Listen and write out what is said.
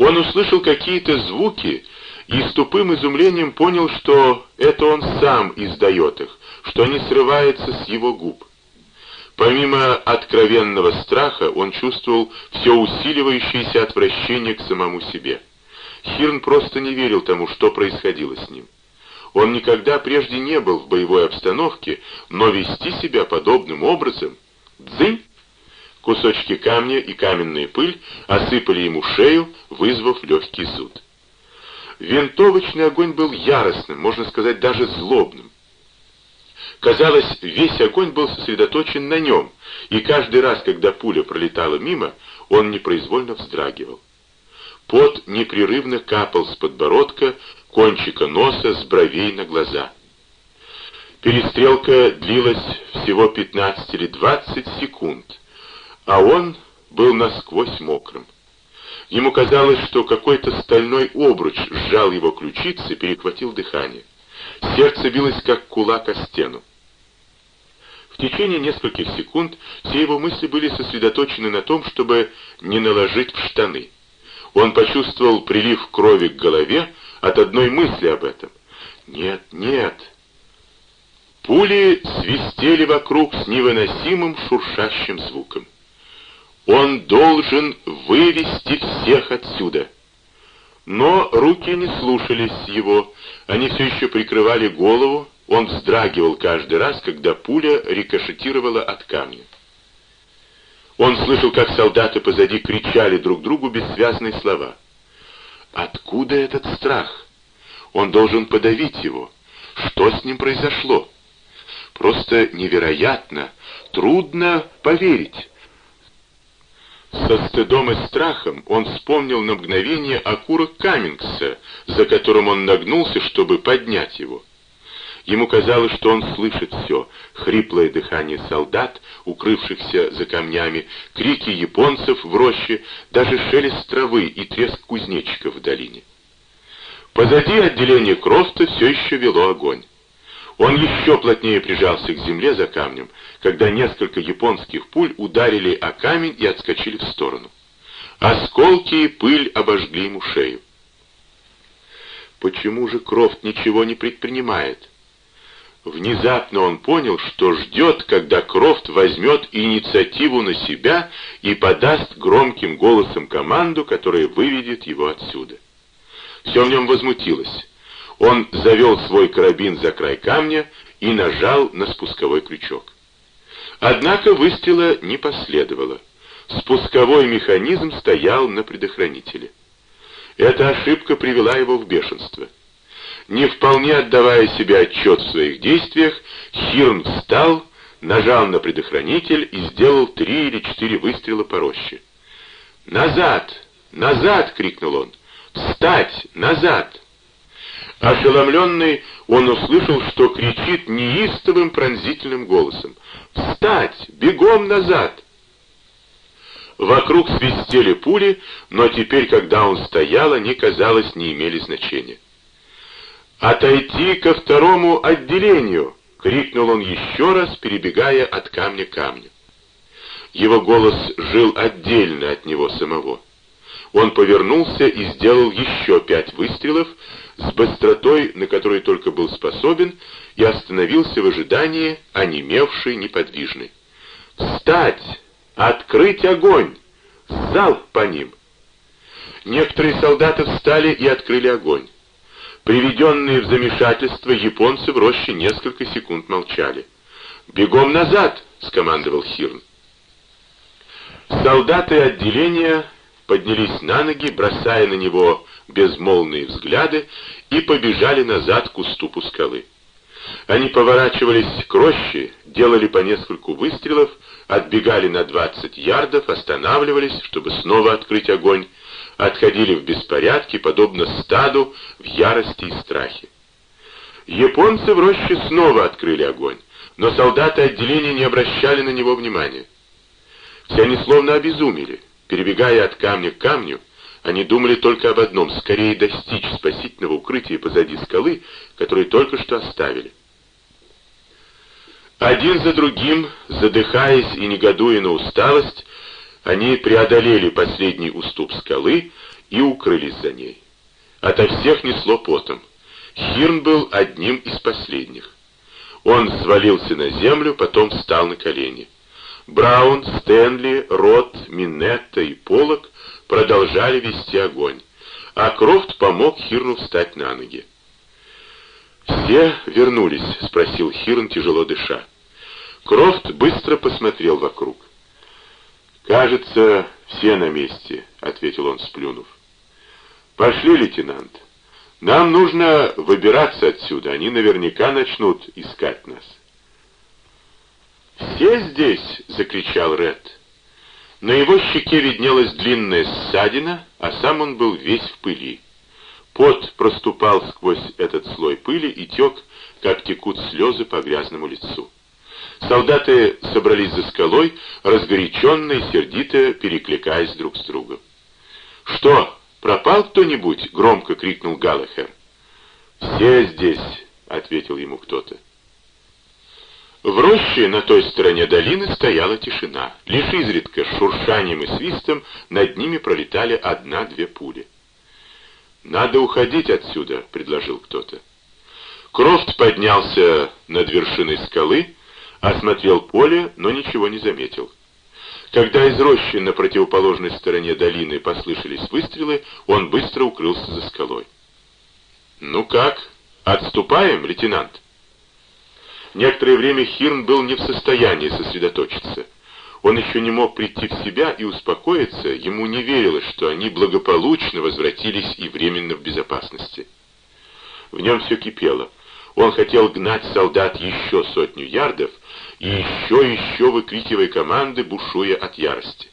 Он услышал какие-то звуки и с тупым изумлением понял, что это он сам издает их, что они срываются с его губ. Помимо откровенного страха, он чувствовал все усиливающееся отвращение к самому себе. Хирн просто не верил тому, что происходило с ним. Он никогда прежде не был в боевой обстановке, но вести себя подобным образом... Дзынь! Кусочки камня и каменная пыль осыпали ему шею, вызвав легкий зуд. Винтовочный огонь был яростным, можно сказать, даже злобным. Казалось, весь огонь был сосредоточен на нем, и каждый раз, когда пуля пролетала мимо, он непроизвольно вздрагивал. Пот непрерывно капал с подбородка, кончика носа, с бровей на глаза. Перестрелка длилась всего 15 или 20 секунд, а он был насквозь мокрым. Ему казалось, что какой-то стальной обруч сжал его ключицы, перехватил дыхание. Сердце билось, как кулак о стену. В течение нескольких секунд все его мысли были сосредоточены на том, чтобы не наложить в штаны. Он почувствовал прилив крови к голове от одной мысли об этом. Нет, нет. Пули свистели вокруг с невыносимым шуршащим звуком. Он должен вывести всех отсюда. Но руки не слушались его, они все еще прикрывали голову, он вздрагивал каждый раз, когда пуля рикошетировала от камня. Он слышал, как солдаты позади кричали друг другу бессвязные слова. Откуда этот страх? Он должен подавить его. Что с ним произошло? Просто невероятно, трудно поверить. Со стыдом и страхом он вспомнил на мгновение окурок Каммингса, за которым он нагнулся, чтобы поднять его. Ему казалось, что он слышит все — хриплое дыхание солдат, укрывшихся за камнями, крики японцев в роще, даже шелест травы и треск кузнечиков в долине. Позади отделение Крофта все еще вело огонь. Он еще плотнее прижался к земле за камнем, когда несколько японских пуль ударили о камень и отскочили в сторону. Осколки и пыль обожгли ему шею. Почему же Крофт ничего не предпринимает? Внезапно он понял, что ждет, когда Крофт возьмет инициативу на себя и подаст громким голосом команду, которая выведет его отсюда. Все в нем возмутилось. Он завел свой карабин за край камня и нажал на спусковой крючок. Однако выстрела не последовало. Спусковой механизм стоял на предохранителе. Эта ошибка привела его в бешенство. Не вполне отдавая себе отчет в своих действиях, Хирн встал, нажал на предохранитель и сделал три или четыре выстрела по роще. «Назад! Назад!» — крикнул он. «Встать! Назад!» Ошеломленный, он услышал, что кричит неистовым пронзительным голосом. «Встать! Бегом назад!» Вокруг свистели пули, но теперь, когда он стоял, они, казалось, не имели значения. «Отойти ко второму отделению!» — крикнул он еще раз, перебегая от камня к камню. Его голос жил отдельно от него самого. Он повернулся и сделал еще пять выстрелов с быстротой, на которой только был способен, и остановился в ожидании, онемевший, неподвижный. «Встать! Открыть огонь! Залп по ним!» Некоторые солдаты встали и открыли огонь. Приведенные в замешательство японцы в роще несколько секунд молчали. «Бегом назад!» — скомандовал Хирн. Солдаты отделения поднялись на ноги, бросая на него безмолвные взгляды, и побежали назад к уступу скалы. Они поворачивались к роще, делали по нескольку выстрелов, отбегали на 20 ярдов, останавливались, чтобы снова открыть огонь, отходили в беспорядке, подобно стаду, в ярости и страхе. Японцы в роще снова открыли огонь, но солдаты отделения не обращали на него внимания. Все они словно обезумели. Перебегая от камня к камню, они думали только об одном — скорее достичь спасительного укрытия позади скалы, которую только что оставили. Один за другим, задыхаясь и негодуя на усталость, они преодолели последний уступ скалы и укрылись за ней. Ото всех несло потом. Хирн был одним из последних. Он свалился на землю, потом встал на колени. Браун, Стэнли, Рот, Минетта и Полок продолжали вести огонь, а Крофт помог Хирну встать на ноги. «Все вернулись?» — спросил Хирн, тяжело дыша. Крофт быстро посмотрел вокруг. «Кажется, все на месте», — ответил он, сплюнув. «Пошли, лейтенант. Нам нужно выбираться отсюда. Они наверняка начнут искать нас». «Все здесь!» — закричал Ред. На его щеке виднелась длинная ссадина, а сам он был весь в пыли. Пот проступал сквозь этот слой пыли и тек, как текут слезы по грязному лицу. Солдаты собрались за скалой, разгоряченно и сердито перекликаясь друг с другом. «Что, пропал кто-нибудь?» — громко крикнул Галлахер. «Все здесь», — ответил ему кто-то. В роще на той стороне долины стояла тишина. Лишь изредка шуршанием и свистом над ними пролетали одна-две пули. «Надо уходить отсюда», — предложил кто-то. Крофт поднялся над вершиной скалы, осмотрел поле, но ничего не заметил. Когда из рощи на противоположной стороне долины послышались выстрелы, он быстро укрылся за скалой. «Ну как, отступаем, лейтенант?» Некоторое время Хирн был не в состоянии сосредоточиться. Он еще не мог прийти в себя и успокоиться, ему не верилось, что они благополучно возвратились и временно в безопасности. В нем все кипело. Он хотел гнать солдат еще сотню ярдов и еще еще выкрикивая команды, бушуя от ярости.